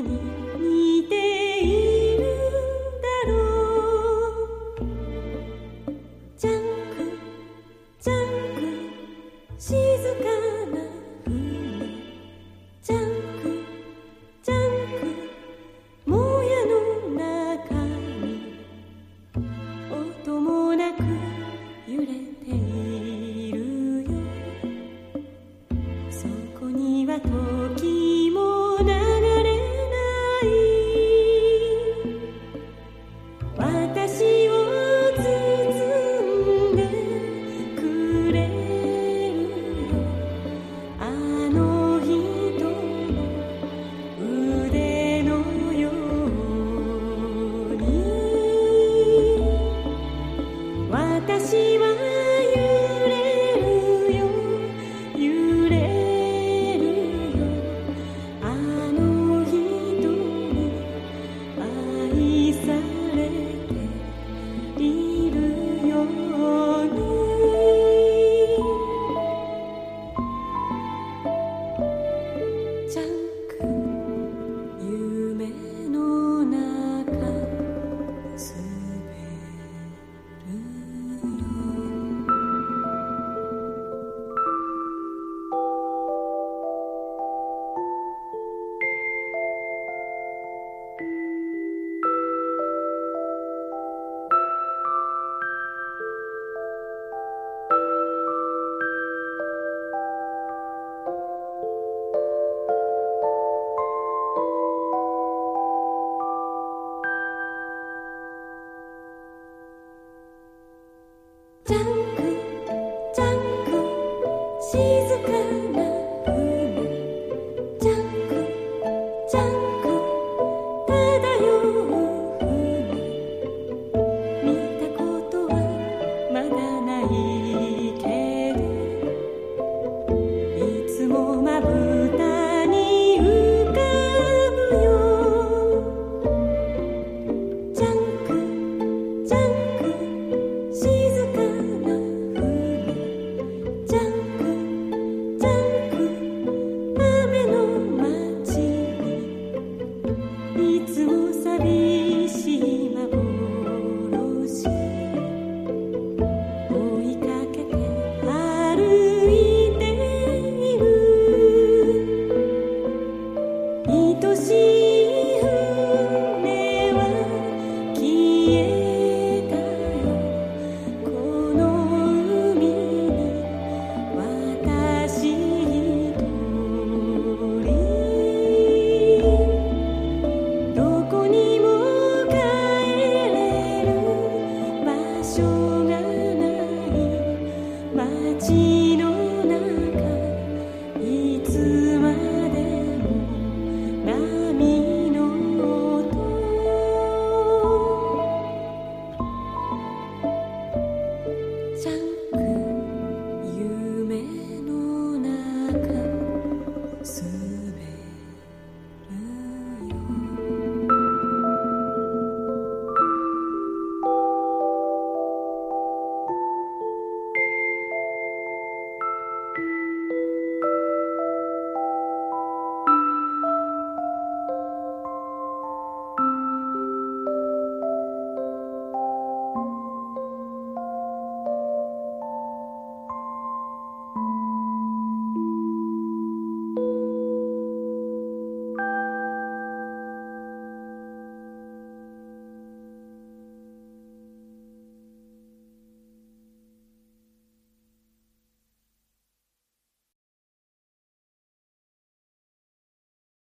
に似ているだろう」「ジャンクジャンク静かな船」「ジャンクジャンク。もやの中に」「音もなく揺れているよ」「そこにはと he came. 愛しい。